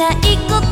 ないこと